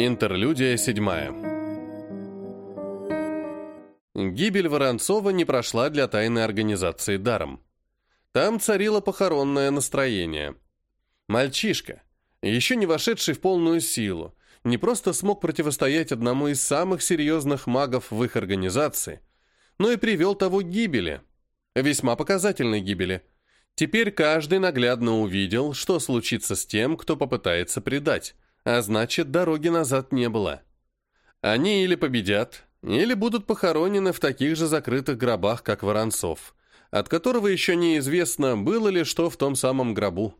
Интерлюдия седьмая. Гибель Воронцова не прошла для тайной организации даром. Там царило похоронное настроение. Мальчишка, еще не вошедший в полную силу, не просто смог противостоять одному из самых серьезных магов в их организации, но и привел того к гибели. Весьма показательной гибели. Теперь каждый наглядно увидел, что случится с тем, кто попытается предать – а значит, дороги назад не было. Они или победят, или будут похоронены в таких же закрытых гробах, как Воронцов, от которого еще неизвестно, было ли что в том самом гробу.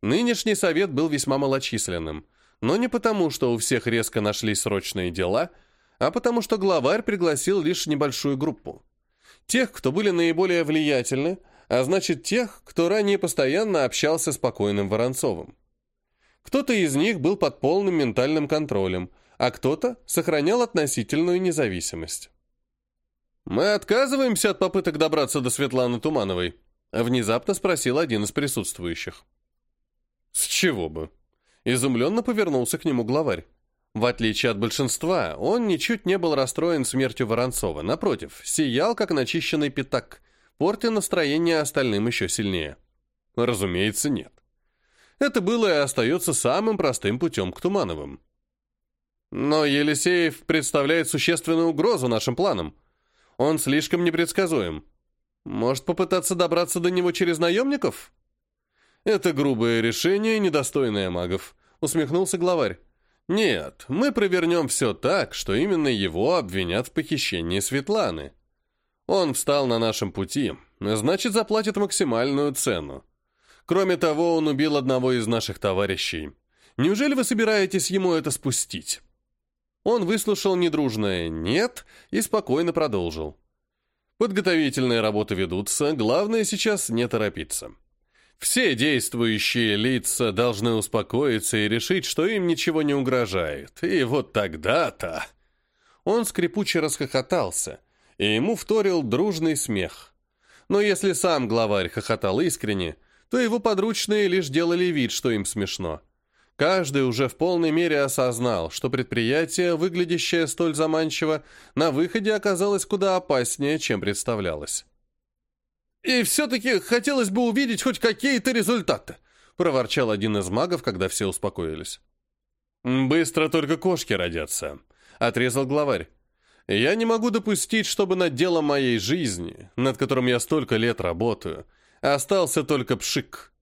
Нынешний совет был весьма малочисленным, но не потому, что у всех резко нашлись срочные дела, а потому что главарь пригласил лишь небольшую группу. Тех, кто были наиболее влиятельны, а значит тех, кто ранее постоянно общался с покойным Воронцовым. Кто-то из них был под полным ментальным контролем, а кто-то сохранял относительную независимость. «Мы отказываемся от попыток добраться до Светланы Тумановой?» — внезапно спросил один из присутствующих. «С чего бы?» — изумленно повернулся к нему главарь. В отличие от большинства, он ничуть не был расстроен смертью Воронцова. Напротив, сиял, как начищенный пятак, портя настроение остальным еще сильнее. Разумеется, нет. Это было и остается самым простым путем к Тумановым. Но Елисеев представляет существенную угрозу нашим планам. Он слишком непредсказуем. Может попытаться добраться до него через наемников? Это грубое решение, недостойное магов, усмехнулся главарь. Нет, мы провернем все так, что именно его обвинят в похищении Светланы. Он встал на нашем пути, значит, заплатит максимальную цену. Кроме того, он убил одного из наших товарищей. Неужели вы собираетесь ему это спустить?» Он выслушал недружное «нет» и спокойно продолжил. Подготовительные работы ведутся, главное сейчас не торопиться. Все действующие лица должны успокоиться и решить, что им ничего не угрожает. И вот тогда-то... Он скрипуче расхохотался, и ему вторил дружный смех. Но если сам главарь хохотал искренне, то его подручные лишь делали вид, что им смешно. Каждый уже в полной мере осознал, что предприятие, выглядящее столь заманчиво, на выходе оказалось куда опаснее, чем представлялось. «И все-таки хотелось бы увидеть хоть какие-то результаты», проворчал один из магов, когда все успокоились. «Быстро только кошки родятся», — отрезал главарь. «Я не могу допустить, чтобы над делом моей жизни, над которым я столько лет работаю, Остался только пшик.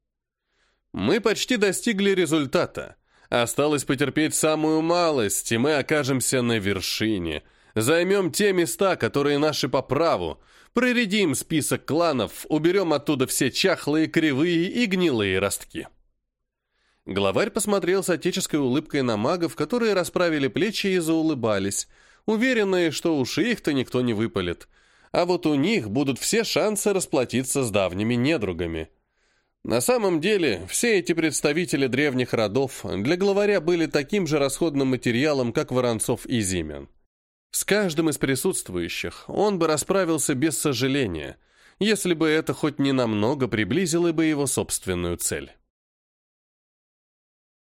Мы почти достигли результата. Осталось потерпеть самую малость, и мы окажемся на вершине. Займем те места, которые наши по праву. Проредим список кланов, уберем оттуда все чахлые, кривые и гнилые ростки. Главарь посмотрел с отеческой улыбкой на магов, которые расправили плечи и заулыбались, уверенные, что уж их-то никто не выпалит а вот у них будут все шансы расплатиться с давними недругами. На самом деле, все эти представители древних родов для главаря были таким же расходным материалом, как Воронцов и Зимин. С каждым из присутствующих он бы расправился без сожаления, если бы это хоть ненамного приблизило бы его собственную цель.